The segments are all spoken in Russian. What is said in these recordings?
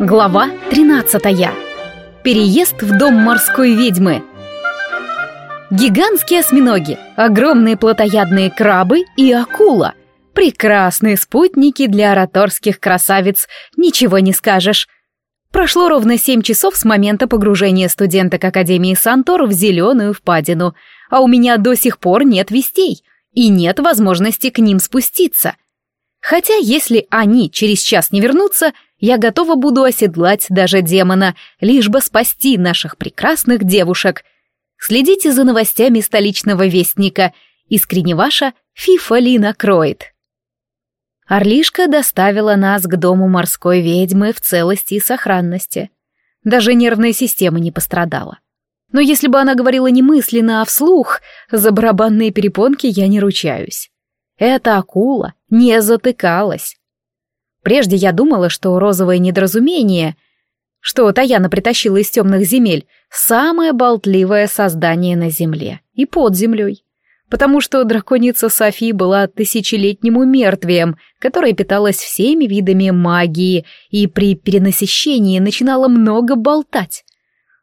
Глава 13. Переезд в дом морской ведьмы. Гигантские осьминоги, огромные плотоядные крабы и акула. Прекрасные спутники для ораторских красавиц, ничего не скажешь. Прошло ровно семь часов с момента погружения студенток Академии Сантор в зеленую впадину, а у меня до сих пор нет вестей и нет возможности к ним спуститься. Хотя если они через час не вернутся, я готова буду оседлать даже демона, лишь бы спасти наших прекрасных девушек. Следите за новостями столичного вестника. Искренне ваша Фифа Лина Кроид. Орлишка доставила нас к дому морской ведьмы в целости и сохранности. Даже нервная система не пострадала. Но если бы она говорила не мысленно, а вслух, за барабанные перепонки я не ручаюсь. Эта акула не затыкалась. Прежде я думала, что розовое недоразумение, что Таяна притащила из темных земель, самое болтливое создание на земле и под землей. Потому что драконица Софи была тысячелетним умертвием, которое питалось всеми видами магии и при перенасыщении начинала много болтать.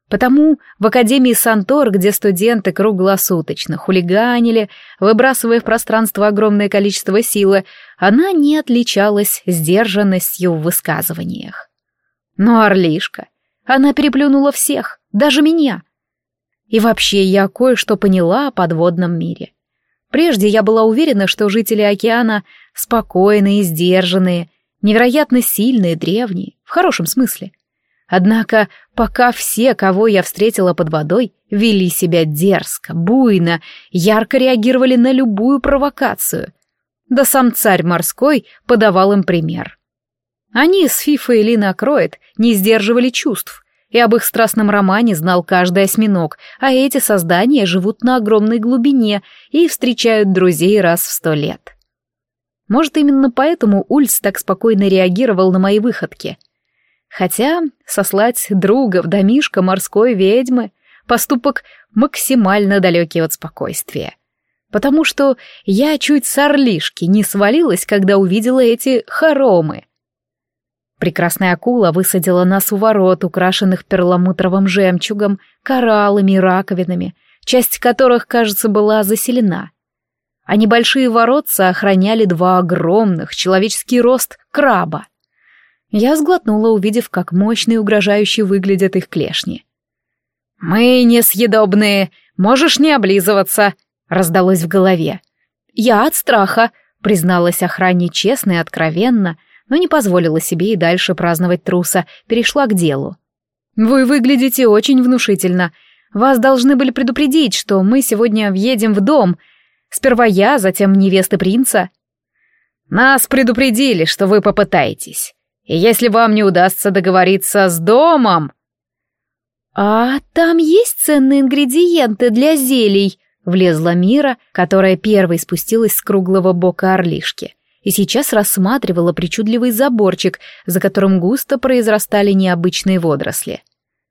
Потому в Академии Сантор, где студенты круглосуточно хулиганили, выбрасывая в пространство огромное количество силы, она не отличалась сдержанностью в высказываниях. Но Орлишка, она переплюнула всех, даже меня. И вообще я кое-что поняла о подводном мире. Прежде я была уверена, что жители океана спокойные, сдержанные, невероятно сильные, древние, в хорошем смысле. Однако пока все, кого я встретила под водой, вели себя дерзко, буйно, ярко реагировали на любую провокацию. Да сам царь морской подавал им пример. Они с Фифой и Лина Кроет не сдерживали чувств, и об их страстном романе знал каждый осьминог, а эти создания живут на огромной глубине и встречают друзей раз в сто лет. Может, именно поэтому Ульс так спокойно реагировал на мои выходки — Хотя сослать друга в домишко морской ведьмы — поступок максимально далекий от спокойствия. Потому что я чуть с орлишки не свалилась, когда увидела эти хоромы. Прекрасная акула высадила нас у ворот, украшенных перламутровым жемчугом, кораллами и раковинами, часть которых, кажется, была заселена. А небольшие воротца охраняли два огромных, человеческий рост, краба — я сглотнула, увидев, как мощные и угрожающие выглядят их клешни. «Мы несъедобные, можешь не облизываться», — раздалось в голове. «Я от страха», — призналась охране честно и откровенно, но не позволила себе и дальше праздновать труса, перешла к делу. «Вы выглядите очень внушительно. Вас должны были предупредить, что мы сегодня въедем в дом. Сперва я, затем невеста принца». «Нас предупредили, что вы попытаетесь. И если вам не удастся договориться с домом...» «А там есть ценные ингредиенты для зелий?» — влезла Мира, которая первой спустилась с круглого бока орлишки и сейчас рассматривала причудливый заборчик, за которым густо произрастали необычные водоросли.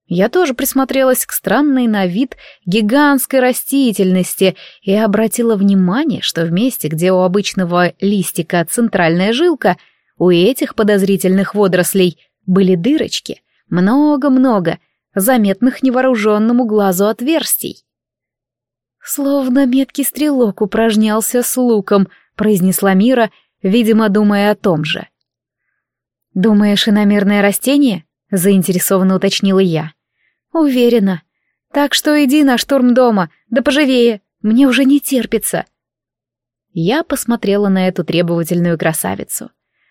Я тоже присмотрелась к странной на вид гигантской растительности и обратила внимание, что в месте, где у обычного листика центральная жилка — у этих подозрительных водорослей были дырочки, много-много, заметных невооруженному глазу отверстий. «Словно меткий стрелок упражнялся с луком», — произнесла Мира, видимо, думая о том же. «Думаешь, иномерное растение?» — заинтересованно уточнила я. «Уверена. Так что иди на штурм дома, да поживее, мне уже не терпится». Я посмотрела на эту требовательную красавицу.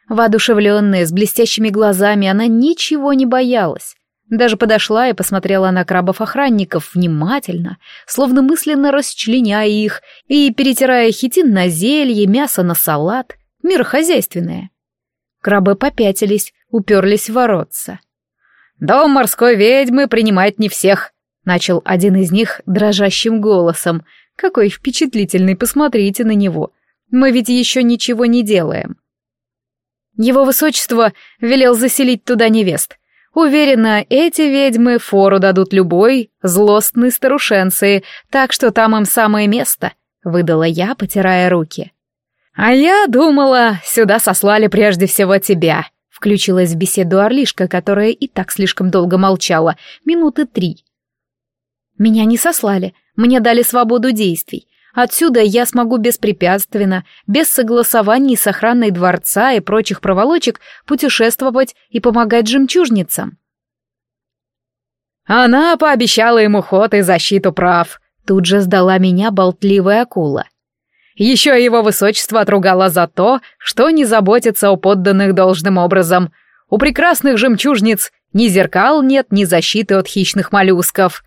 Воодушевленная, с блестящими глазами, она ничего не боялась. Даже подошла и посмотрела на крабов-охранников внимательно, словно мысленно расчленяя их и перетирая хитин на зелье, мясо на салат, мирохозяйственное. Крабы попятились, уперлись в воротца. «Дом морской ведьмы принимает не всех», — начал один из них дрожащим голосом. «Какой впечатлительный, посмотрите на него. Мы ведь еще ничего не делаем». Его высочество велел заселить туда невест. Уверена, эти ведьмы фору дадут любой злостной старушенции, так что там им самое место», — выдала я, потирая руки. «А я думала, сюда сослали прежде всего тебя», — Включилась в беседу Орлишка, которая и так слишком долго молчала, минуты три. Меня не сослали, мне дали свободу действий. Отсюда я смогу беспрепятственно, без согласований с охраной дворца и прочих проволочек путешествовать и помогать жемчужницам. Она пообещала ему ход и защиту прав. Тут же сдала меня болтливая акула. Еще его высочество отругало за то, что не заботится о подданных должным образом. У прекрасных жемчужниц ни зеркал нет, ни защиты от хищных моллюсков.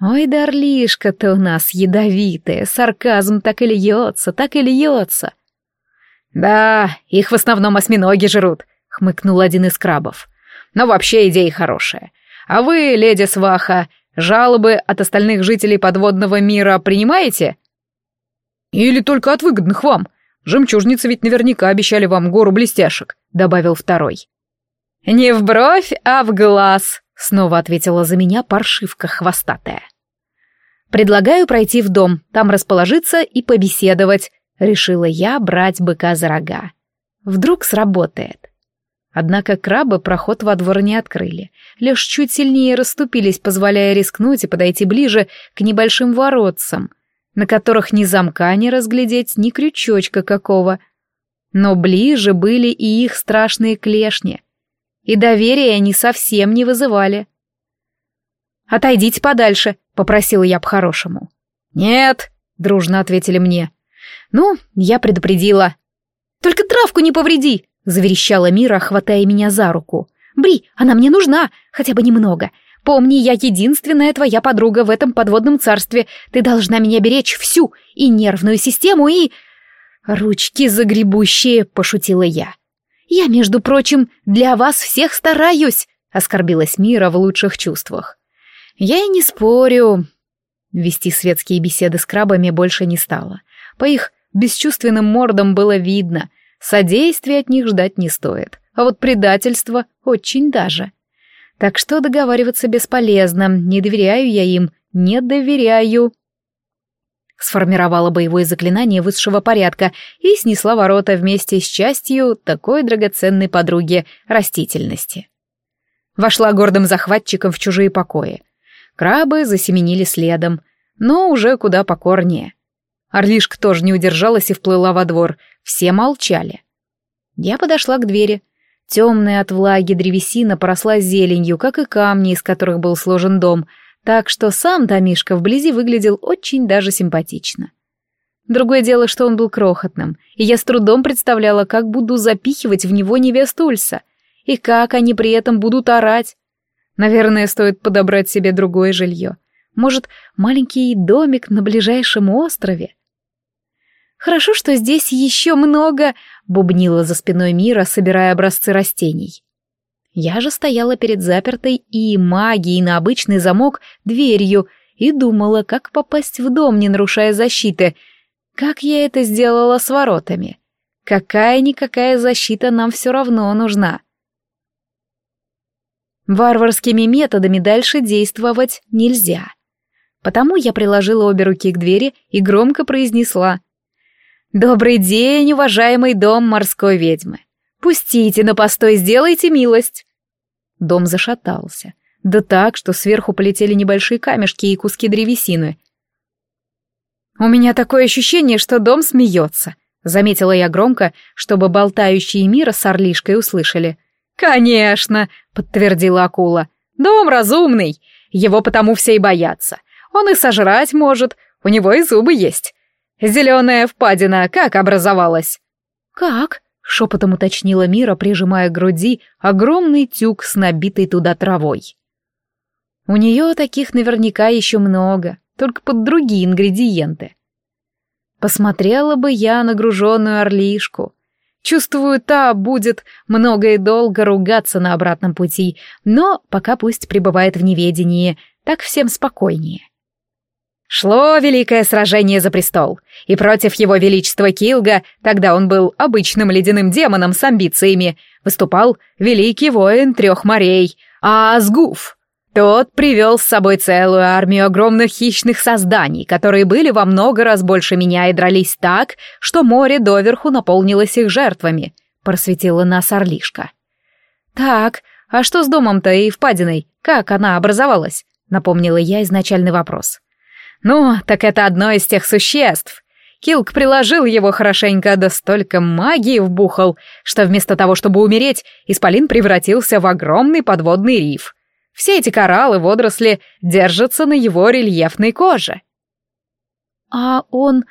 Ой, Дарлишка-то у нас ядовитая, сарказм так и льется, так и льется. Да, их в основном осьминоги жрут, хмыкнул один из крабов. Но вообще идея хорошая. А вы, леди Сваха, жалобы от остальных жителей подводного мира принимаете? Или только от выгодных вам? Жемчужницы ведь наверняка обещали вам гору блестяшек, добавил второй. Не в бровь, а в глаз, снова ответила за меня паршивка хвостатая. Предлагаю пройти в дом, там расположиться и побеседовать, решила я брать быка за рога. Вдруг сработает. Однако крабы проход во двор не открыли, лишь чуть сильнее расступились, позволяя рискнуть и подойти ближе к небольшим воротцам, на которых ни замка не разглядеть, ни крючочка какого. Но ближе были и их страшные клешни, и доверия они совсем не вызывали. «Отойдите подальше», — попросила я по-хорошему. «Нет», — дружно ответили мне. «Ну, я предупредила». «Только травку не повреди», — заверещала Мира, хватая меня за руку. «Бри, она мне нужна, хотя бы немного. Помни, я единственная твоя подруга в этом подводном царстве. Ты должна меня беречь всю, и нервную систему, и...» «Ручки загребущие», — пошутила я. «Я, между прочим, для вас всех стараюсь», — оскорбилась Мира в лучших чувствах. «Я и не спорю». Вести светские беседы с крабами больше не стало. По их бесчувственным мордам было видно, содействия от них ждать не стоит, а вот предательство очень даже. Так что договариваться бесполезно, не доверяю я им, не доверяю сформировала боевое заклинание высшего порядка и снесла ворота вместе с частью такой драгоценной подруги растительности. Вошла гордым захватчиком в чужие покои. Крабы засеменили следом, но уже куда покорнее. Орлишка тоже не удержалась и вплыла во двор. Все молчали. Я подошла к двери. Темная от влаги древесина поросла зеленью, как и камни, из которых был сложен дом — так что сам домишка вблизи выглядел очень даже симпатично. Другое дело, что он был крохотным, и я с трудом представляла, как буду запихивать в него невесту Ульса, и как они при этом будут орать. Наверное, стоит подобрать себе другое жилье. Может, маленький домик на ближайшем острове? Хорошо, что здесь еще много, бубнила за спиной Мира, собирая образцы растений. Я же стояла перед запертой и магией на обычный замок дверью и думала, как попасть в дом, не нарушая защиты. Как я это сделала с воротами? Какая-никакая защита нам все равно нужна. Варварскими методами дальше действовать нельзя. Потому я приложила обе руки к двери и громко произнесла «Добрый день, уважаемый дом морской ведьмы! Пустите на постой, сделайте милость!» Дом зашатался. Да так, что сверху полетели небольшие камешки и куски древесины. «У меня такое ощущение, что дом смеется», — заметила я громко, чтобы болтающие мира с орлишкой услышали. «Конечно», — подтвердила акула. «Дом разумный, его потому все и боятся. Он и сожрать может, у него и зубы есть. Зеленая впадина как образовалась?» «Как?» Шепотом уточнила Мира, прижимая к груди огромный тюк с набитой туда травой. У нее таких наверняка еще много, только под другие ингредиенты. Посмотрела бы я на груженную орлишку. Чувствую, та будет много и долго ругаться на обратном пути, но пока пусть пребывает в неведении, так всем спокойнее. Шло великое сражение за престол, и против его величества Килга, тогда он был обычным ледяным демоном с амбициями, выступал великий воин трех морей, Азгуф. Тот привел с собой целую армию огромных хищных созданий, которые были во много раз больше меня и дрались так, что море доверху наполнилось их жертвами, просветила нас Орлишка. «Так, а что с домом-то и впадиной? Как она образовалась?» — напомнила я изначальный вопрос. «Ну, так это одно из тех существ. Килк приложил его хорошенько, да столько магии вбухал, что вместо того, чтобы умереть, Исполин превратился в огромный подводный риф. Все эти кораллы, водоросли держатся на его рельефной коже. «А он...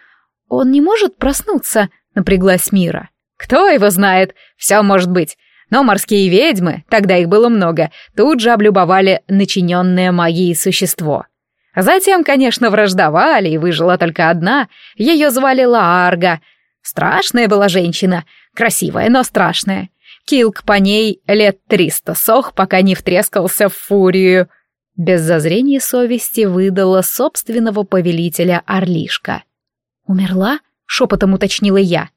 он не может проснуться?» — напряглась Мира. «Кто его знает? Все может быть. Но морские ведьмы, тогда их было много, тут же облюбовали начиненное магией существо. Затем, конечно, враждовали, и выжила только одна. Ее звали Лаарга. Страшная была женщина. Красивая, но страшная. Килк по ней лет триста сох, пока не втрескался в фурию. Без зазрения совести выдала собственного повелителя Орлишка. «Умерла?» — шепотом уточнила я.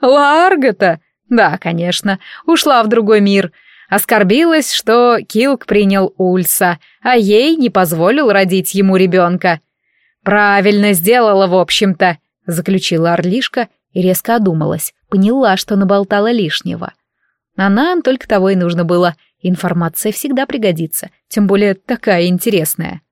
«Ларга-то? Да, конечно. Ушла в другой мир. Оскорбилась, что Килк принял Ульса, а ей не позволил родить ему ребенка. «Правильно сделала, в общем-то», — заключила Орлишка и резко одумалась, поняла, что наболтала лишнего. А нам только того и нужно было. Информация всегда пригодится, тем более такая интересная.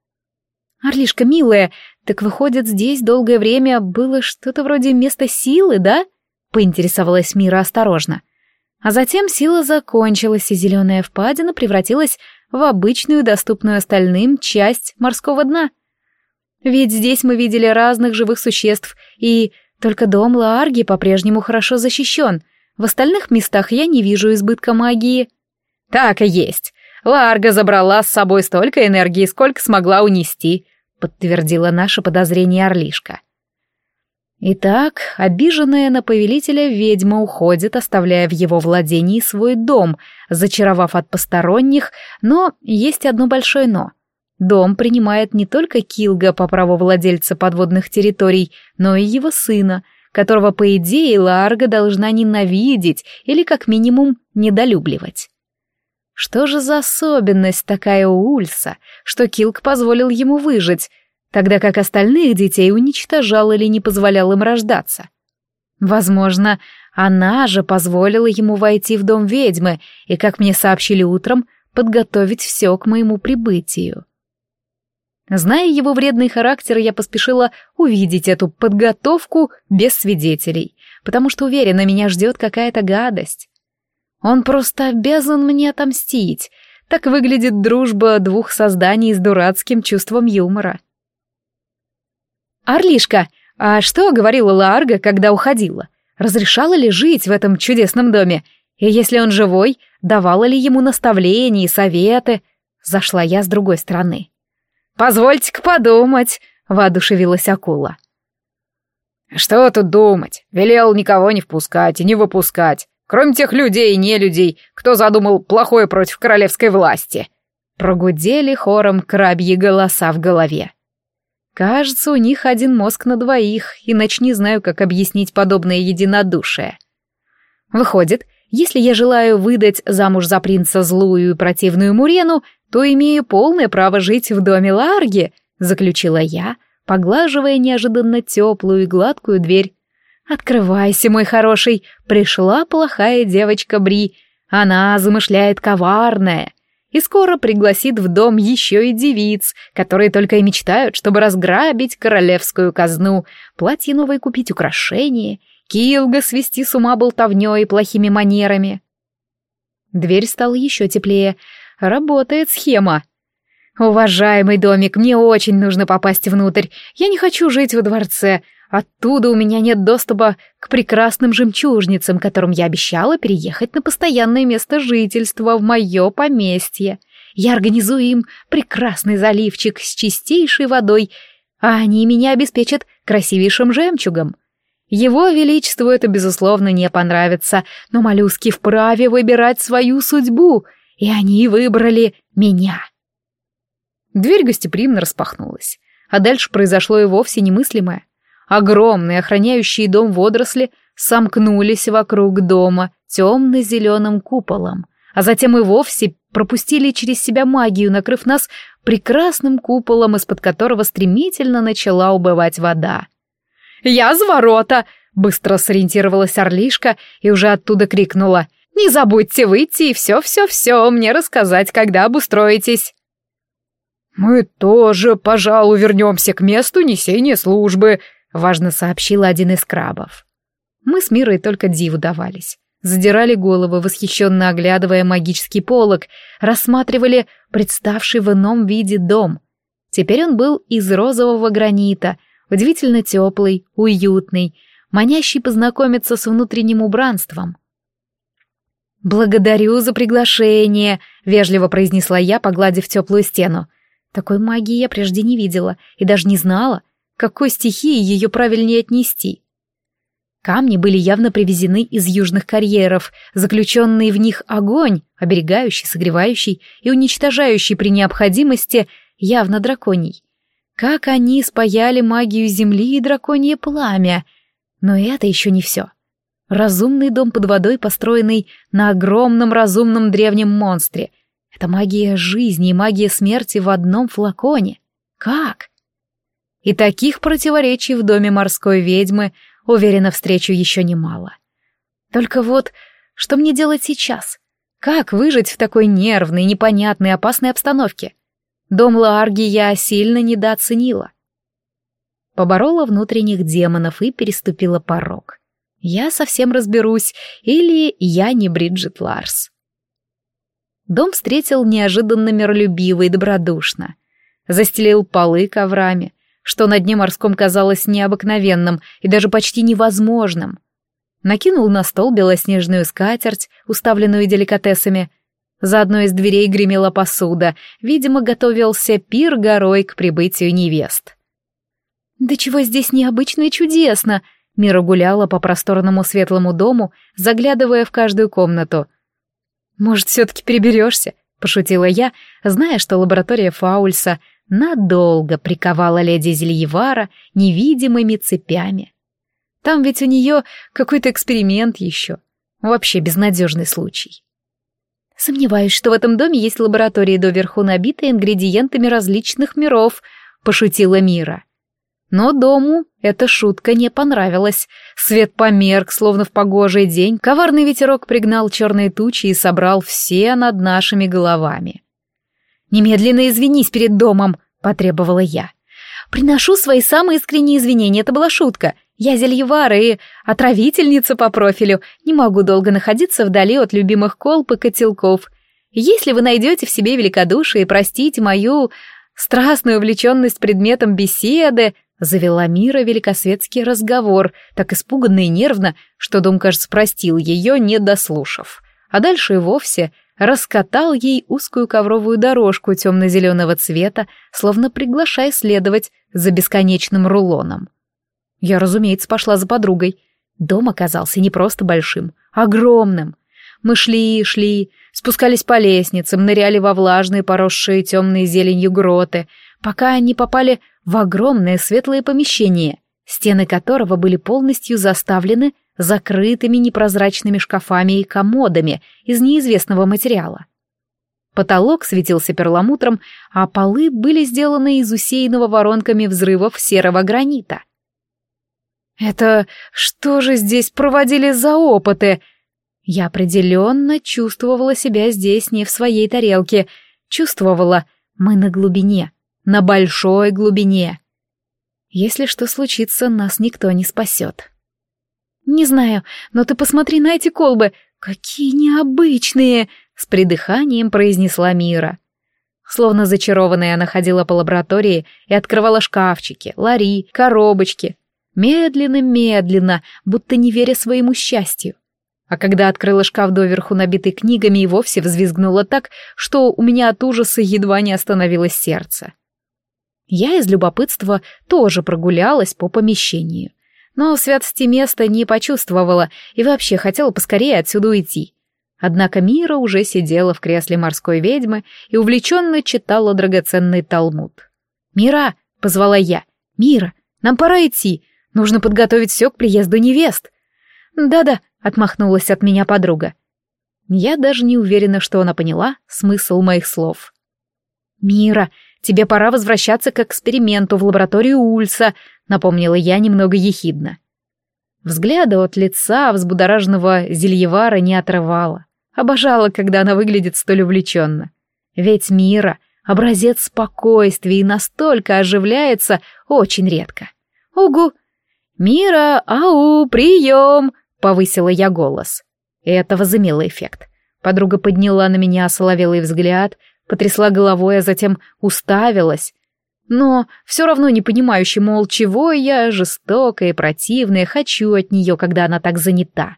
«Орлишка, милая, так выходит, здесь долгое время было что-то вроде места силы, да?» — поинтересовалась Мира осторожно. А затем сила закончилась, и зеленая впадина превратилась в обычную, доступную остальным часть морского дна. Ведь здесь мы видели разных живых существ, и только дом Лаарги по-прежнему хорошо защищен — в остальных местах я не вижу избытка магии. Так и есть. Ларга забрала с собой столько энергии, сколько смогла унести, подтвердила наше подозрение Орлишка. Итак, обиженная на повелителя ведьма уходит, оставляя в его владении свой дом, зачаровав от посторонних, но есть одно большое «но». Дом принимает не только Килга по праву владельца подводных территорий, но и его сына, которого, по идее, Ларга должна ненавидеть или, как минимум, недолюбливать. Что же за особенность такая у Ульса, что Килк позволил ему выжить, тогда как остальных детей уничтожал или не позволял им рождаться? Возможно, она же позволила ему войти в дом ведьмы и, как мне сообщили утром, подготовить все к моему прибытию. Зная его вредный характер, я поспешила увидеть эту подготовку без свидетелей, потому что уверена, меня ждет какая-то гадость. Он просто обязан мне отомстить. Так выглядит дружба двух созданий с дурацким чувством юмора. «Орлишка, а что говорила Ларга, когда уходила? Разрешала ли жить в этом чудесном доме? И если он живой, давала ли ему наставления и советы?» Зашла я с другой стороны. «Позвольте-ка подумать», — воодушевилась акула. «Что тут думать? Велел никого не впускать и не выпускать, кроме тех людей и не людей, кто задумал плохое против королевской власти». Прогудели хором крабьи голоса в голове. Кажется, у них один мозг на двоих, иначе не знаю, как объяснить подобное единодушие. Выходит, если я желаю выдать замуж за принца злую и противную Мурену, то имею полное право жить в доме Ларги, заключила я, поглаживая неожиданно теплую и гладкую дверь. «Открывайся, мой хороший, пришла плохая девочка Бри. Она замышляет коварное» и скоро пригласит в дом еще и девиц, которые только и мечтают, чтобы разграбить королевскую казну, платье новое купить, украшения Килга свести с ума болтовнёй и плохими манерами. Дверь стала еще теплее. Работает схема. «Уважаемый домик, мне очень нужно попасть внутрь. Я не хочу жить во дворце. Оттуда у меня нет доступа к прекрасным жемчужницам, которым я обещала переехать на постоянное место жительства в мое поместье. Я организую им прекрасный заливчик с чистейшей водой, а они меня обеспечат красивейшим жемчугом. Его Величеству это, безусловно, не понравится, но моллюски вправе выбирать свою судьбу, и они выбрали меня. Дверь гостеприимно распахнулась, а дальше произошло и вовсе немыслимое. Огромные охраняющие дом водоросли сомкнулись вокруг дома темно-зеленым куполом, а затем и вовсе пропустили через себя магию, накрыв нас прекрасным куполом, из-под которого стремительно начала убывать вода. «Я с ворота!» — быстро сориентировалась Орлишка и уже оттуда крикнула. Не забудьте выйти и все-все-все мне рассказать, когда обустроитесь». «Мы тоже, пожалуй, вернемся к месту несения службы», — важно сообщил один из крабов. Мы с Мирой только диву давались. Задирали головы, восхищенно оглядывая магический полог, рассматривали представший в ином виде дом. Теперь он был из розового гранита, удивительно теплый, уютный, манящий познакомиться с внутренним убранством. «Благодарю за приглашение», — вежливо произнесла я, погладив теплую стену. Такой магии я прежде не видела и даже не знала, какой стихии ее правильнее отнести. Камни были явно привезены из южных карьеров, заключенный в них огонь, оберегающий, согревающий и уничтожающий при необходимости, явно драконий. Как они спаяли магию земли и драконье пламя. Но это еще не все. Разумный дом под водой, построенный на огромном разумном древнем монстре. Это магия жизни и магия смерти в одном флаконе. Как? И таких противоречий в доме морской ведьмы Уверена, встречу еще немало. Только вот, что мне делать сейчас? Как выжить в такой нервной, непонятной, опасной обстановке? Дом Лаарги я сильно недооценила. Поборола внутренних демонов и переступила порог. Я совсем разберусь, или я не Бриджит Ларс. Дом встретил неожиданно миролюбиво и добродушно. Застелил полы коврами, что на дне морском казалось необыкновенным и даже почти невозможным. Накинул на стол белоснежную скатерть, уставленную деликатесами. За одной из дверей гремела посуда, видимо, готовился пир горой к прибытию невест. «Да чего здесь необычно и чудесно!» Мира гуляла по просторному светлому дому, заглядывая в каждую комнату. «Может, все-таки переберешься?» — пошутила я, зная, что лаборатория Фаульса — надолго приковала леди Зельевара невидимыми цепями. Там ведь у нее какой-то эксперимент еще. Вообще безнадежный случай. Сомневаюсь, что в этом доме есть лаборатории доверху набитые ингредиентами различных миров, пошутила Мира. Но дому эта шутка не понравилась. Свет померк, словно в погожий день. Коварный ветерок пригнал черные тучи и собрал все над нашими головами. «Немедленно извинись перед домом», — потребовала я. «Приношу свои самые искренние извинения, это была шутка. Я зельевара и отравительница по профилю, не могу долго находиться вдали от любимых колб и котелков. Если вы найдете в себе великодушие и простите мою страстную увлеченность предметом беседы, завела Мира великосветский разговор, так испуганно и нервно, что дом, кажется, простил ее, не дослушав. А дальше и вовсе раскатал ей узкую ковровую дорожку темно-зеленого цвета, словно приглашая следовать за бесконечным рулоном. Я, разумеется, пошла за подругой. Дом оказался не просто большим, огромным. Мы шли и шли, спускались по лестницам, ныряли во влажные, поросшие темной зеленью гроты, пока не попали в огромное светлое помещение, стены которого были полностью заставлены закрытыми непрозрачными шкафами и комодами из неизвестного материала. Потолок светился перламутром, а полы были сделаны из усеянного воронками взрывов серого гранита. «Это что же здесь проводили за опыты?» Я определенно чувствовала себя здесь не в своей тарелке, чувствовала, мы на глубине, на большой глубине. Если что случится, нас никто не спасет. «Не знаю, но ты посмотри на эти колбы! Какие необычные!» — с придыханием произнесла Мира. Словно зачарованная она ходила по лаборатории и открывала шкафчики, лари, коробочки. Медленно-медленно, будто не веря своему счастью. А когда открыла шкаф доверху, набитый книгами, и вовсе взвизгнула так, что у меня от ужаса едва не остановилось сердце. Я из любопытства тоже прогулялась по помещению но святости места не почувствовала и вообще хотела поскорее отсюда уйти. Однако Мира уже сидела в кресле морской ведьмы и увлеченно читала драгоценный талмуд. «Мира!» — позвала я. «Мира, нам пора идти. Нужно подготовить все к приезду невест». «Да-да», — отмахнулась от меня подруга. Я даже не уверена, что она поняла смысл моих слов. «Мира, тебе пора возвращаться к эксперименту в лабораторию Ульса», напомнила я немного ехидно. Взгляда от лица взбудораженного зельевара не отрывала. Обожала, когда она выглядит столь увлеченно. Ведь Мира — образец спокойствия и настолько оживляется очень редко. «Угу! Мира, ау, прием!» — повысила я голос. Это возымело эффект. Подруга подняла на меня соловелый взгляд, потрясла головой, а затем уставилась. Но все равно не понимающе, мол, чего я, жестокая и противная, хочу от нее, когда она так занята.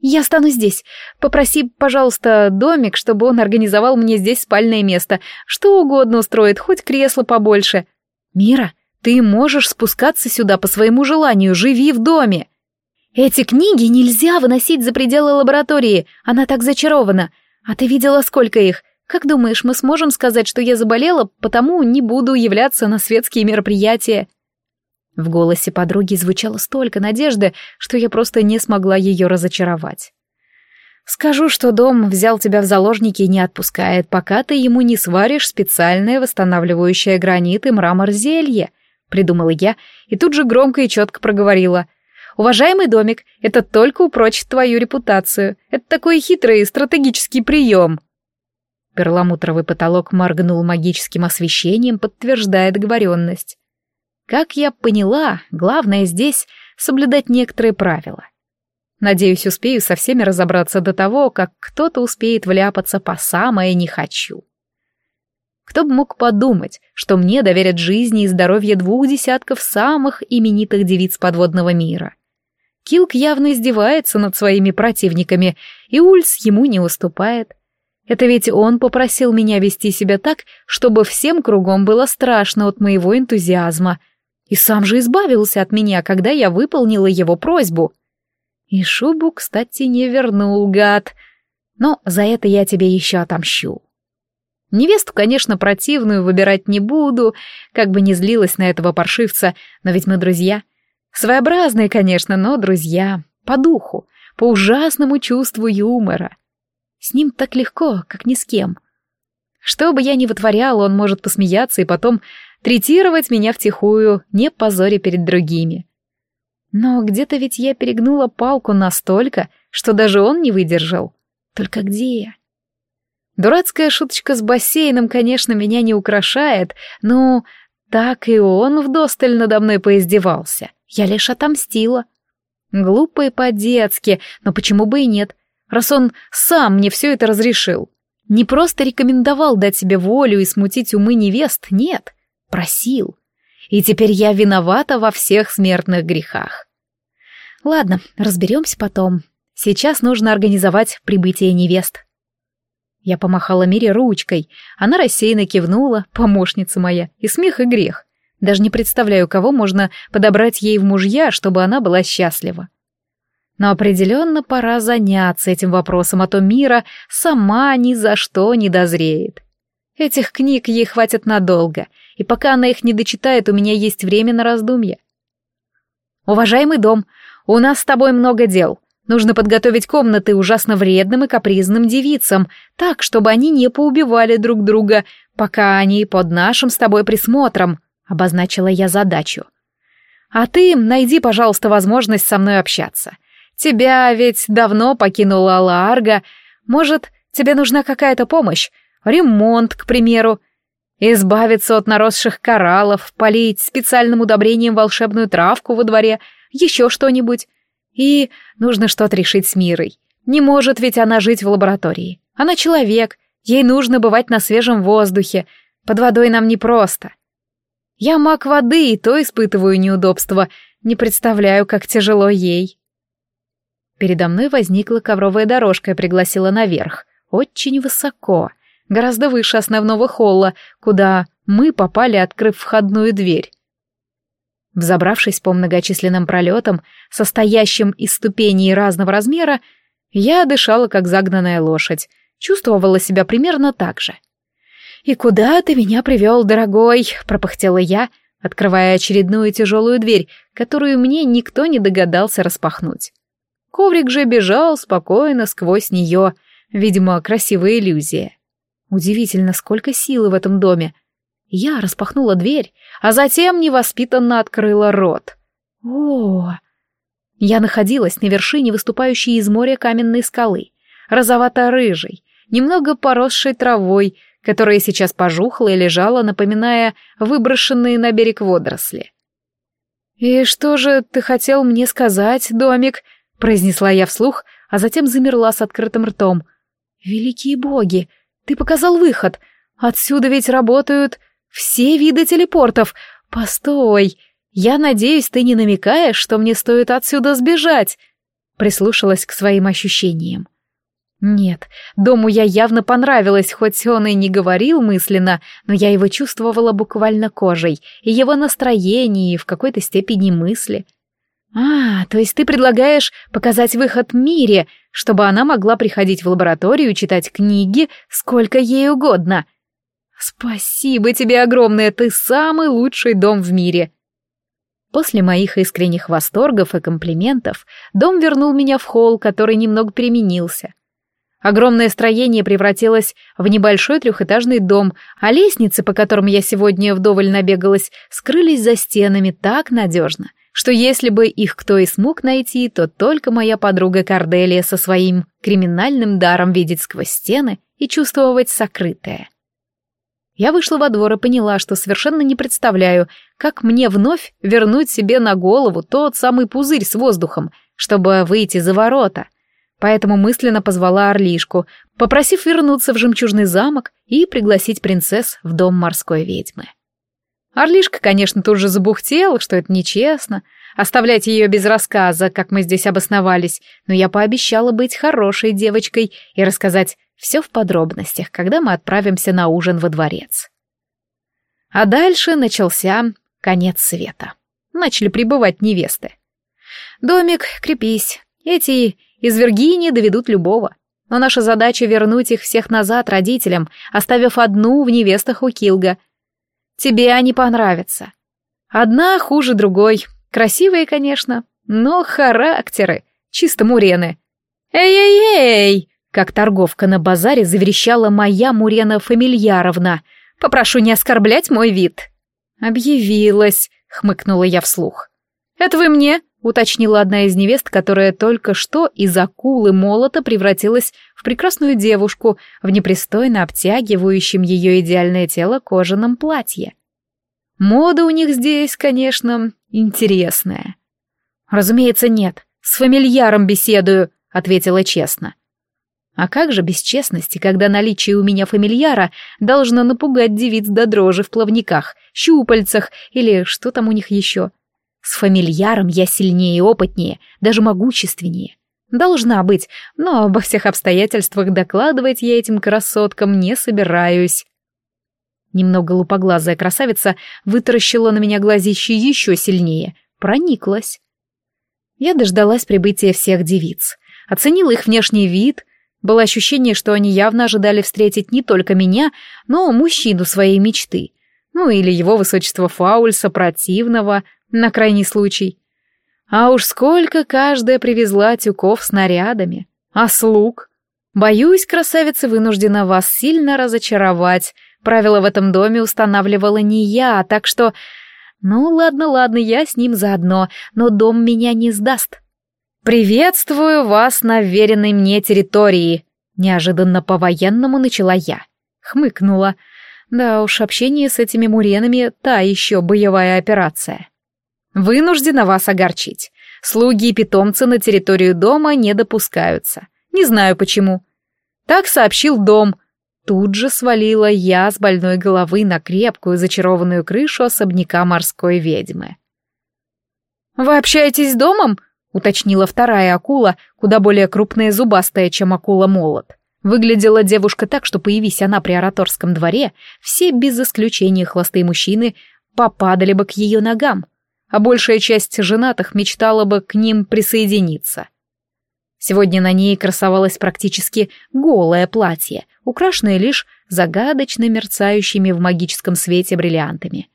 «Я стану здесь. Попроси, пожалуйста, домик, чтобы он организовал мне здесь спальное место. Что угодно устроит, хоть кресло побольше. Мира, ты можешь спускаться сюда по своему желанию, живи в доме. Эти книги нельзя выносить за пределы лаборатории, она так зачарована. А ты видела, сколько их? Как думаешь, мы сможем сказать, что я заболела, потому не буду являться на светские мероприятия?» В голосе подруги звучало столько надежды, что я просто не смогла ее разочаровать. «Скажу, что дом взял тебя в заложники и не отпускает, пока ты ему не сваришь специальное восстанавливающее гранит и мрамор зелье», — придумала я и тут же громко и четко проговорила. «Уважаемый домик, это только упрочит твою репутацию. Это такой хитрый стратегический прием». Перламутровый потолок моргнул магическим освещением, подтверждая договоренность. Как я поняла, главное здесь соблюдать некоторые правила. Надеюсь, успею со всеми разобраться до того, как кто-то успеет вляпаться по самое «не хочу». Кто бы мог подумать, что мне доверят жизни и здоровье двух десятков самых именитых девиц подводного мира. Килк явно издевается над своими противниками, и Ульс ему не уступает. Это ведь он попросил меня вести себя так, чтобы всем кругом было страшно от моего энтузиазма — и сам же избавился от меня, когда я выполнила его просьбу. И шубу, кстати, не вернул, гад. Но за это я тебе еще отомщу. Невесту, конечно, противную выбирать не буду, как бы не злилась на этого паршивца, но ведь мы друзья. Своеобразные, конечно, но друзья. По духу, по ужасному чувству юмора. С ним так легко, как ни с кем. Что бы я ни вытворяла, он может посмеяться и потом третировать меня втихую, не позоря перед другими. Но где-то ведь я перегнула палку настолько, что даже он не выдержал. Только где? Дурацкая шуточка с бассейном, конечно, меня не украшает, но так и он вдосталь надо мной поиздевался. Я лишь отомстила. Глупо и по-детски, но почему бы и нет, раз он сам мне все это разрешил. Не просто рекомендовал дать себе волю и смутить умы невест, нет. Просил. И теперь я виновата во всех смертных грехах. Ладно, разберемся потом. Сейчас нужно организовать прибытие невест. Я помахала Мире ручкой. Она рассеянно кивнула, помощница моя, и смех, и грех. Даже не представляю, кого можно подобрать ей в мужья, чтобы она была счастлива. Но определенно пора заняться этим вопросом, а то Мира сама ни за что не дозреет. Этих книг ей хватит надолго, и пока она их не дочитает, у меня есть время на раздумье. «Уважаемый дом, у нас с тобой много дел. Нужно подготовить комнаты ужасно вредным и капризным девицам, так, чтобы они не поубивали друг друга, пока они под нашим с тобой присмотром», — обозначила я задачу. «А ты найди, пожалуйста, возможность со мной общаться. Тебя ведь давно покинула Лаарга. Может, тебе нужна какая-то помощь? ремонт, к примеру. Избавиться от наросших кораллов, полить специальным удобрением волшебную травку во дворе, еще что-нибудь. И нужно что-то решить с Мирой. Не может ведь она жить в лаборатории. Она человек, ей нужно бывать на свежем воздухе. Под водой нам непросто. Я маг воды, и то испытываю неудобства. Не представляю, как тяжело ей. Передо мной возникла ковровая дорожка и пригласила наверх. Очень высоко гораздо выше основного холла, куда мы попали, открыв входную дверь. Взобравшись по многочисленным пролетам, состоящим из ступеней разного размера, я дышала, как загнанная лошадь, чувствовала себя примерно так же. «И куда ты меня привел, дорогой?» — пропыхтела я, открывая очередную тяжелую дверь, которую мне никто не догадался распахнуть. Коврик же бежал спокойно сквозь нее, видимо, красивая иллюзия. Удивительно, сколько силы в этом доме. Я распахнула дверь, а затем невоспитанно открыла рот. О, Я находилась на вершине выступающей из моря каменной скалы, розовато-рыжей, немного поросшей травой, которая сейчас пожухла и лежала, напоминая выброшенные на берег водоросли. «И что же ты хотел мне сказать, домик?» — произнесла я вслух, а затем замерла с открытым ртом. «Великие боги! Ты показал выход! Отсюда ведь работают все виды телепортов! Постой! Я надеюсь, ты не намекаешь, что мне стоит отсюда сбежать!» Прислушалась к своим ощущениям. Нет, дому я явно понравилась, хоть он и не говорил мысленно, но я его чувствовала буквально кожей, и его настроение, и в какой-то степени мысли. «А, то есть ты предлагаешь показать выход Мире, чтобы она могла приходить в лабораторию и читать книги сколько ей угодно?» «Спасибо тебе огромное, ты самый лучший дом в мире!» После моих искренних восторгов и комплиментов дом вернул меня в холл, который немного переменился. Огромное строение превратилось в небольшой трехэтажный дом, а лестницы, по которым я сегодня вдоволь набегалась, скрылись за стенами так надежно, что если бы их кто и смог найти, то только моя подруга Корделия со своим криминальным даром видеть сквозь стены и чувствовать сокрытое. Я вышла во двор и поняла, что совершенно не представляю, как мне вновь вернуть себе на голову тот самый пузырь с воздухом, чтобы выйти за ворота — поэтому мысленно позвала Орлишку, попросив вернуться в жемчужный замок и пригласить принцесс в дом морской ведьмы. Орлишка, конечно, тут же забухтел, что это нечестно, оставлять ее без рассказа, как мы здесь обосновались, но я пообещала быть хорошей девочкой и рассказать все в подробностях, когда мы отправимся на ужин во дворец. А дальше начался конец света. Начали прибывать невесты. «Домик, крепись. Эти из Виргинии доведут любого. Но наша задача вернуть их всех назад родителям, оставив одну в невестах у Килга. Тебе они понравятся. Одна хуже другой. Красивые, конечно, но характеры чисто мурены. Эй-эй-эй! Как торговка на базаре заверещала моя Мурена Фамильяровна. Попрошу не оскорблять мой вид. Объявилась, хмыкнула я вслух. Это вы мне? Уточнила одна из невест, которая только что из акулы молота превратилась в прекрасную девушку в непристойно обтягивающем ее идеальное тело кожаном платье. Мода у них здесь, конечно, интересная. Разумеется, нет. С фамильяром беседую, ответила честно. А как же без честности, когда наличие у меня фамильяра должно напугать девиц до дрожи в плавниках, щупальцах или что там у них еще? С фамильяром я сильнее и опытнее, даже могущественнее. Должна быть, но обо всех обстоятельствах докладывать я этим красоткам не собираюсь. Немного лупоглазая красавица вытаращила на меня глазище еще сильнее, прониклась. Я дождалась прибытия всех девиц, оценила их внешний вид, было ощущение, что они явно ожидали встретить не только меня, но мужчину своей мечты, ну или его высочество Фаульса, противного, на крайний случай. А уж сколько каждая привезла тюков с нарядами. А слуг? Боюсь, красавица вынуждена вас сильно разочаровать. Правила в этом доме устанавливала не я, так что... Ну, ладно, ладно, я с ним заодно, но дом меня не сдаст. «Приветствую вас на веренной мне территории», — неожиданно по-военному начала я. Хмыкнула. Да уж, общение с этими муренами — та еще боевая операция. Вынуждена вас огорчить. Слуги и питомцы на территорию дома не допускаются. Не знаю почему. Так сообщил дом. Тут же свалила я с больной головы на крепкую зачарованную крышу особняка морской ведьмы. «Вы общаетесь с домом?» — уточнила вторая акула, куда более крупная и зубастая, чем акула-молот. Выглядела девушка так, что появись она при ораторском дворе, все без исключения хвостые мужчины попадали бы к ее ногам а большая часть женатых мечтала бы к ним присоединиться. Сегодня на ней красовалось практически голое платье, украшенное лишь загадочно мерцающими в магическом свете бриллиантами.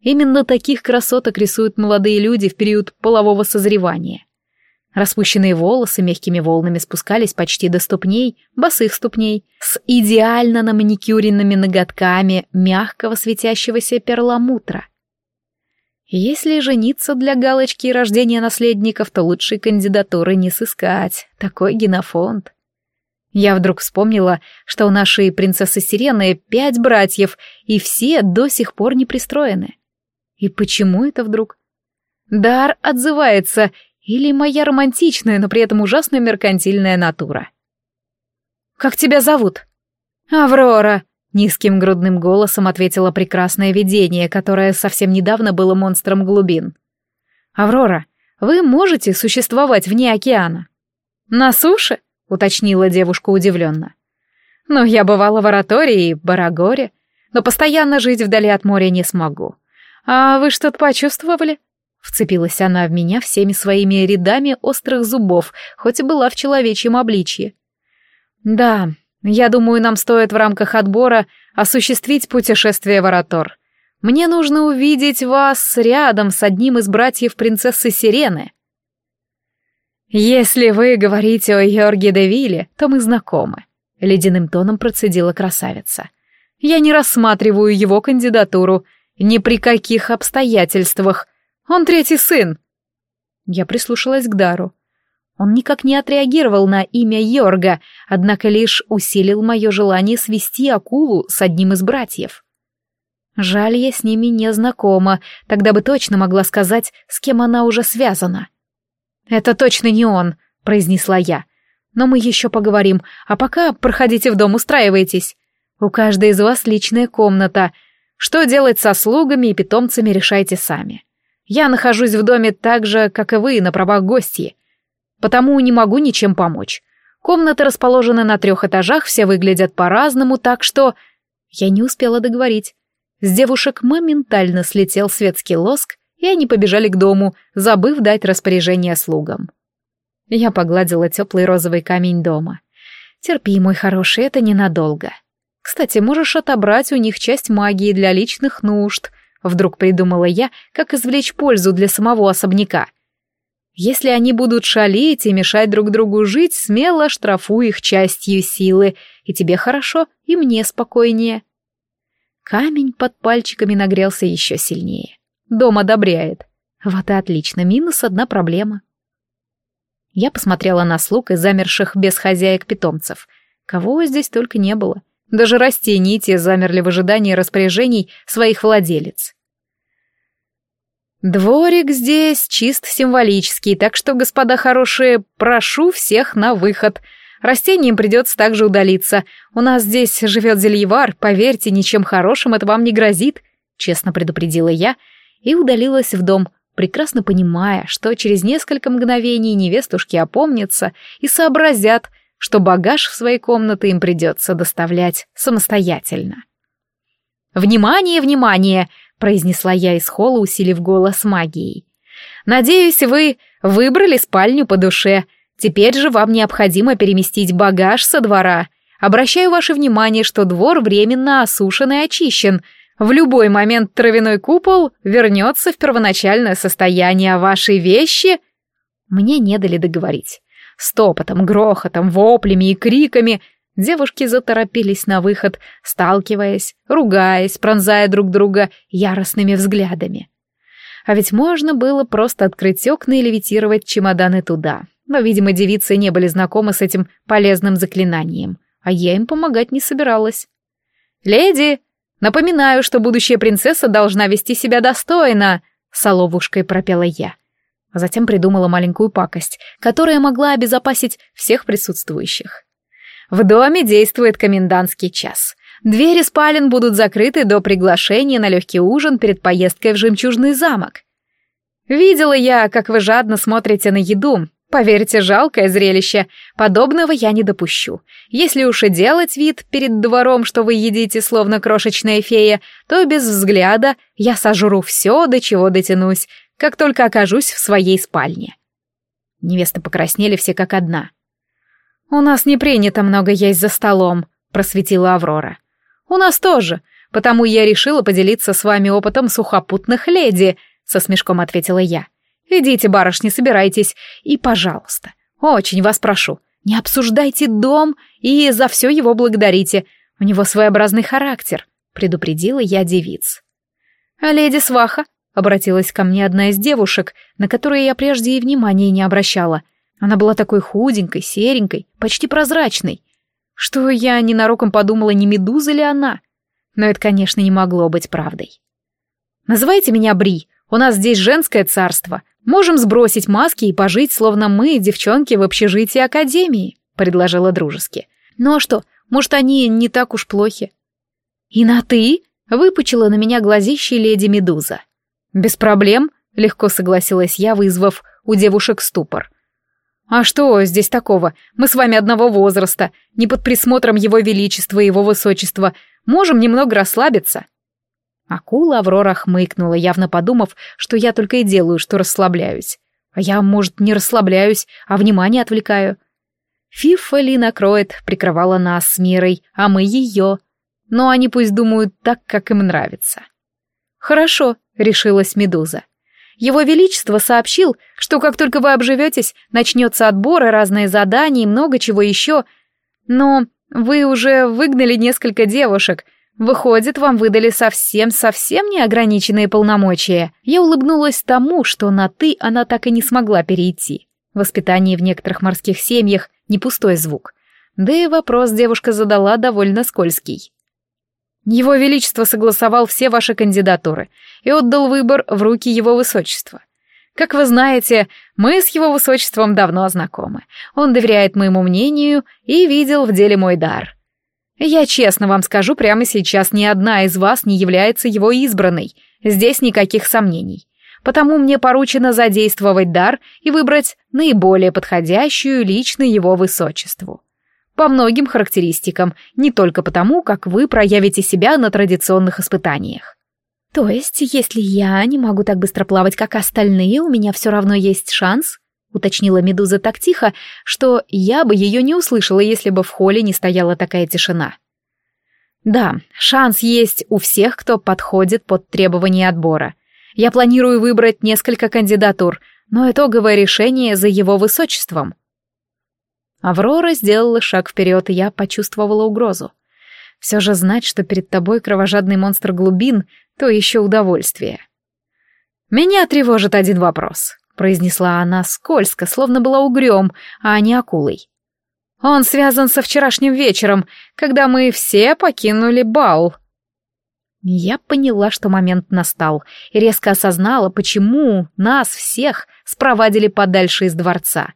Именно таких красоток рисуют молодые люди в период полового созревания. Распущенные волосы мягкими волнами спускались почти до ступней, босых ступней, с идеально наманикюренными ноготками мягкого светящегося перламутра. Если жениться для галочки и рождения наследников, то лучшей кандидатуры не сыскать. Такой генофонд. Я вдруг вспомнила, что у нашей принцессы Сирены пять братьев, и все до сих пор не пристроены. И почему это вдруг? Дар отзывается, или моя романтичная, но при этом ужасно меркантильная натура. «Как тебя зовут?» «Аврора», — низким грудным голосом ответила прекрасное видение, которое совсем недавно было монстром глубин. «Аврора, вы можете существовать вне океана?» «На суше?» — уточнила девушка удивленно. «Ну, я бывала в Оратории и Барагоре, но постоянно жить вдали от моря не смогу. А вы что-то почувствовали?» Вцепилась она в меня всеми своими рядами острых зубов, хоть и была в человечьем обличье. «Да, я думаю, нам стоит в рамках отбора осуществить путешествие в Аратор. Мне нужно увидеть вас рядом с одним из братьев принцессы Сирены». «Если вы говорите о Йорге де Вилле, то мы знакомы», — ледяным тоном процедила красавица. «Я не рассматриваю его кандидатуру ни при каких обстоятельствах, он третий сын!» Я прислушалась к Дару. Он никак не отреагировал на имя Йорга, однако лишь усилил мое желание свести акулу с одним из братьев. Жаль, я с ними не знакома, тогда бы точно могла сказать, с кем она уже связана. «Это точно не он», — произнесла я. «Но мы еще поговорим, а пока проходите в дом, устраивайтесь. У каждой из вас личная комната. Что делать со слугами и питомцами, решайте сами». Я нахожусь в доме так же, как и вы, на правах гостей. Потому не могу ничем помочь. Комнаты расположены на трех этажах, все выглядят по-разному, так что... Я не успела договорить. С девушек моментально слетел светский лоск, и они побежали к дому, забыв дать распоряжение слугам. Я погладила теплый розовый камень дома. Терпи, мой хороший, это ненадолго. Кстати, можешь отобрать у них часть магии для личных нужд, Вдруг придумала я, как извлечь пользу для самого особняка. Если они будут шалить и мешать друг другу жить, смело штрафуй их частью силы, и тебе хорошо, и мне спокойнее. Камень под пальчиками нагрелся еще сильнее. Дом одобряет. Вот и отлично, минус одна проблема. Я посмотрела на слуг и замерших без хозяек питомцев. Кого здесь только не было. Даже растения те замерли в ожидании распоряжений своих владелец. Дворик здесь чист символический, так что, господа хорошие, прошу всех на выход. Растениям придется также удалиться. У нас здесь живет зельевар, поверьте, ничем хорошим это вам не грозит, честно предупредила я и удалилась в дом, прекрасно понимая, что через несколько мгновений невестушки опомнятся и сообразят, что багаж в свои комнаты им придется доставлять самостоятельно. «Внимание, внимание!» — произнесла я из холла, усилив голос магией. «Надеюсь, вы выбрали спальню по душе. Теперь же вам необходимо переместить багаж со двора. Обращаю ваше внимание, что двор временно осушен и очищен. В любой момент травяной купол вернется в первоначальное состояние, а ваши вещи...» Мне не дали договорить. Стопотом, грохотом, воплями и криками девушки заторопились на выход, сталкиваясь, ругаясь, пронзая друг друга яростными взглядами. А ведь можно было просто открыть окна и левитировать чемоданы туда. Но, видимо, девицы не были знакомы с этим полезным заклинанием, а я им помогать не собиралась. «Леди, напоминаю, что будущая принцесса должна вести себя достойно», — соловушкой пропела я а затем придумала маленькую пакость, которая могла обезопасить всех присутствующих. В доме действует комендантский час. Двери спален будут закрыты до приглашения на легкий ужин перед поездкой в жемчужный замок. Видела я, как вы жадно смотрите на еду. Поверьте, жалкое зрелище. Подобного я не допущу. Если уж и делать вид перед двором, что вы едите, словно крошечная фея, то без взгляда я сожру все, до чего дотянусь, как только окажусь в своей спальне. Невесты покраснели все как одна. «У нас не принято много есть за столом», — просветила Аврора. «У нас тоже, потому я решила поделиться с вами опытом сухопутных леди», — со смешком ответила я. «Идите, барышни, собирайтесь, и, пожалуйста, очень вас прошу, не обсуждайте дом и за все его благодарите, у него своеобразный характер», — предупредила я девиц. «А леди Сваха?» — обратилась ко мне одна из девушек, на которые я прежде и внимания не обращала. Она была такой худенькой, серенькой, почти прозрачной, что я ненароком подумала, не медуза ли она. Но это, конечно, не могло быть правдой. «Называйте меня Бри, у нас здесь женское царство. Можем сбросить маски и пожить, словно мы, девчонки, в общежитии Академии», — предложила дружески. «Ну а что, может, они не так уж плохи?» «И на «ты»?» — выпучила на меня глазищей леди Медуза. «Без проблем», — легко согласилась я, вызвав у девушек ступор. «А что здесь такого? Мы с вами одного возраста, не под присмотром его величества и его высочества. Можем немного расслабиться». Акула Аврора хмыкнула, явно подумав, что я только и делаю, что расслабляюсь. А я, может, не расслабляюсь, а внимание отвлекаю. Фифа Ли накроет, прикрывала нас с мирой, а мы ее. Но они пусть думают так, как им нравится. «Хорошо», — решилась Медуза. «Его Величество сообщил, что как только вы обживетесь, начнется отбор и разные задания и много чего еще. Но вы уже выгнали несколько девушек. Выходит, вам выдали совсем-совсем неограниченные полномочия». Я улыбнулась тому, что на «ты» она так и не смогла перейти. Воспитание в некоторых морских семьях — не пустой звук. Да и вопрос девушка задала довольно скользкий. Его Величество согласовал все ваши кандидатуры и отдал выбор в руки Его Высочества. Как вы знаете, мы с Его Высочеством давно знакомы. Он доверяет моему мнению и видел в деле мой дар. Я честно вам скажу, прямо сейчас ни одна из вас не является его избранной. Здесь никаких сомнений. Потому мне поручено задействовать дар и выбрать наиболее подходящую лично его высочеству по многим характеристикам, не только потому, как вы проявите себя на традиционных испытаниях. То есть, если я не могу так быстро плавать, как остальные, у меня все равно есть шанс? Уточнила Медуза так тихо, что я бы ее не услышала, если бы в холле не стояла такая тишина. Да, шанс есть у всех, кто подходит под требования отбора. Я планирую выбрать несколько кандидатур, но итоговое решение за его высочеством. Аврора сделала шаг вперед, и я почувствовала угрозу. Все же знать, что перед тобой кровожадный монстр глубин, то еще удовольствие. «Меня тревожит один вопрос», — произнесла она скользко, словно была угрём, а не акулой. «Он связан со вчерашним вечером, когда мы все покинули бал». Я поняла, что момент настал, и резко осознала, почему нас всех спровадили подальше из дворца.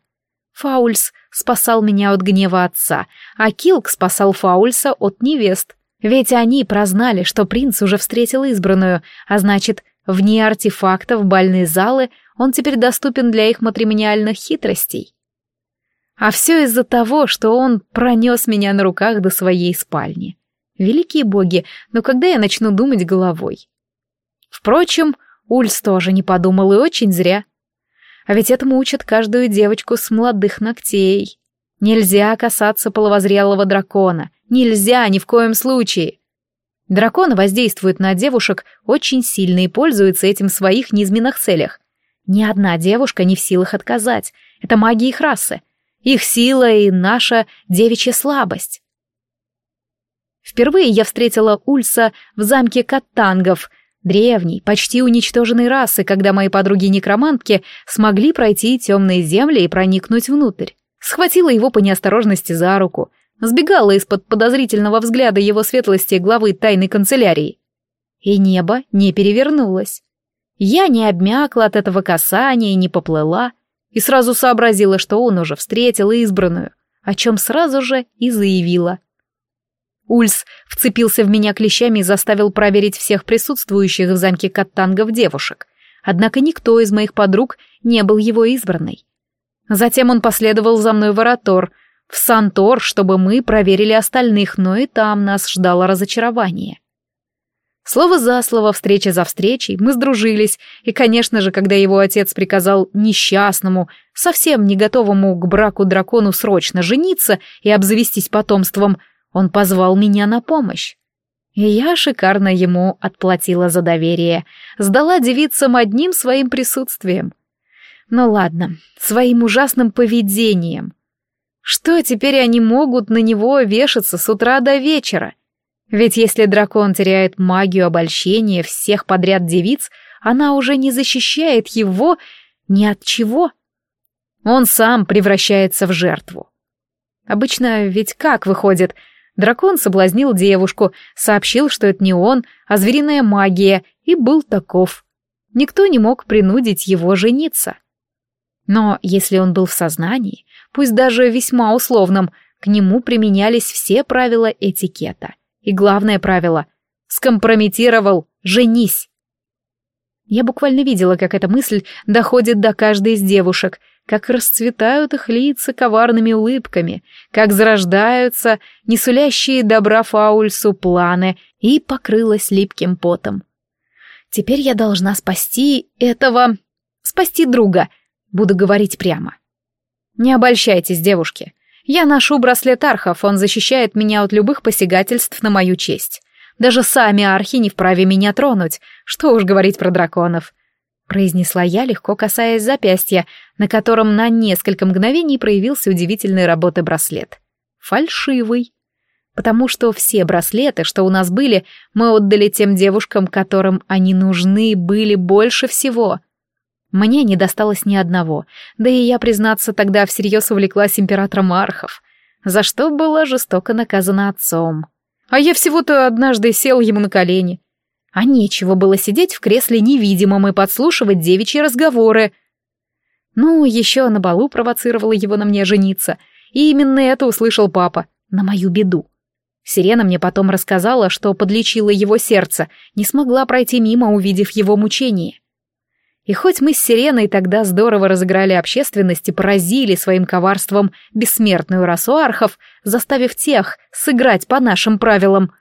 Фаульс спасал меня от гнева отца, а Килк спасал Фаульса от невест. Ведь они прознали, что принц уже встретил избранную, а значит, вне артефактов бальной залы он теперь доступен для их матримониальных хитростей. А все из-за того, что он пронес меня на руках до своей спальни. Великие боги, но когда я начну думать головой? Впрочем, Ульс тоже не подумал и очень зря. А ведь этому учат каждую девочку с молодых ногтей. Нельзя касаться половозрелого дракона. Нельзя ни в коем случае. Драконы воздействуют на девушек очень сильно и пользуются этим в своих низменных целях. Ни одна девушка не в силах отказать. Это магия их расы. Их сила и наша девичья слабость. Впервые я встретила Ульса в замке Каттангов — древней, почти уничтоженной расы, когда мои подруги-некромантки смогли пройти темные земли и проникнуть внутрь. Схватила его по неосторожности за руку, сбегала из-под подозрительного взгляда его светлости главы тайной канцелярии. И небо не перевернулось. Я не обмякла от этого касания и не поплыла, и сразу сообразила, что он уже встретил избранную, о чем сразу же и заявила. Ульс вцепился в меня клещами и заставил проверить всех присутствующих в замке Каттангов девушек. Однако никто из моих подруг не был его избранной. Затем он последовал за мной в Аратор, в Сантор, чтобы мы проверили остальных, но и там нас ждало разочарование. Слово за слово, встреча за встречей, мы сдружились, и, конечно же, когда его отец приказал несчастному, совсем не готовому к браку дракону срочно жениться и обзавестись потомством — он позвал меня на помощь. И я шикарно ему отплатила за доверие, сдала девицам одним своим присутствием. Ну ладно, своим ужасным поведением. Что теперь они могут на него вешаться с утра до вечера? Ведь если дракон теряет магию обольщения всех подряд девиц, она уже не защищает его ни от чего. Он сам превращается в жертву. Обычно ведь как выходит? Дракон соблазнил девушку, сообщил, что это не он, а звериная магия, и был таков. Никто не мог принудить его жениться. Но если он был в сознании, пусть даже весьма условном, к нему применялись все правила этикета. И главное правило — скомпрометировал «женись». Я буквально видела, как эта мысль доходит до каждой из девушек, как расцветают их лица коварными улыбками, как зарождаются несулящие добра Фаульсу планы и покрылась липким потом. Теперь я должна спасти этого... спасти друга, буду говорить прямо. Не обольщайтесь, девушки. Я ношу браслет архов, он защищает меня от любых посягательств на мою честь. Даже сами архи не вправе меня тронуть, что уж говорить про драконов. Произнесла я, легко касаясь запястья, на котором на несколько мгновений проявился удивительной работы браслет. Фальшивый. Потому что все браслеты, что у нас были, мы отдали тем девушкам, которым они нужны были больше всего. Мне не досталось ни одного, да и я, признаться, тогда всерьез увлеклась императором Архов, за что была жестоко наказана отцом. А я всего-то однажды сел ему на колени. А нечего было сидеть в кресле невидимом и подслушивать девичьи разговоры. Ну, еще на балу провоцировала его на мне жениться, и именно это услышал папа, на мою беду. Сирена мне потом рассказала, что подлечила его сердце, не смогла пройти мимо, увидев его мучение. И хоть мы с Сиреной тогда здорово разыграли общественность и поразили своим коварством бессмертную расу архов, заставив тех сыграть по нашим правилам,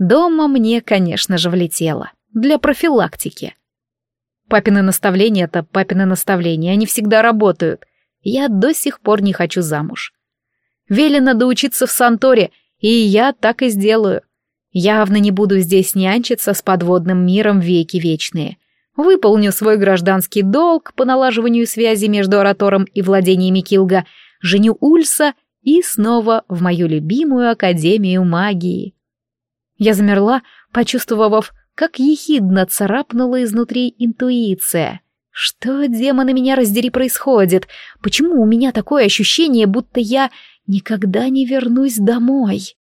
дома мне, конечно же, влетело. Для профилактики. Папины наставления — это папины наставления, они всегда работают. Я до сих пор не хочу замуж. Велено доучиться в Санторе, и я так и сделаю. Явно не буду здесь нянчиться с подводным миром веки вечные — выполню свой гражданский долг по налаживанию связи между оратором и владениями Килга, женю Ульса и снова в мою любимую Академию магии. Я замерла, почувствовав, как ехидно царапнула изнутри интуиция. Что, демоны, меня раздери, происходит? Почему у меня такое ощущение, будто я никогда не вернусь домой?